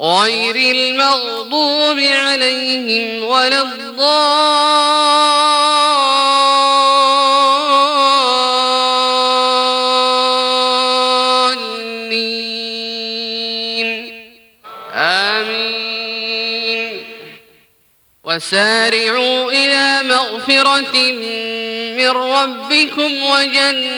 غير المغضوب عليهم ولا الضالين. آمين. وسارعوا إلى مغفرة من ربكم وجنة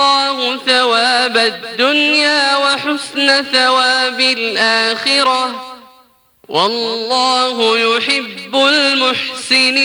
الله ثواب الدنيا وحسن ثواب الآخرة. والله يحب المحسنين.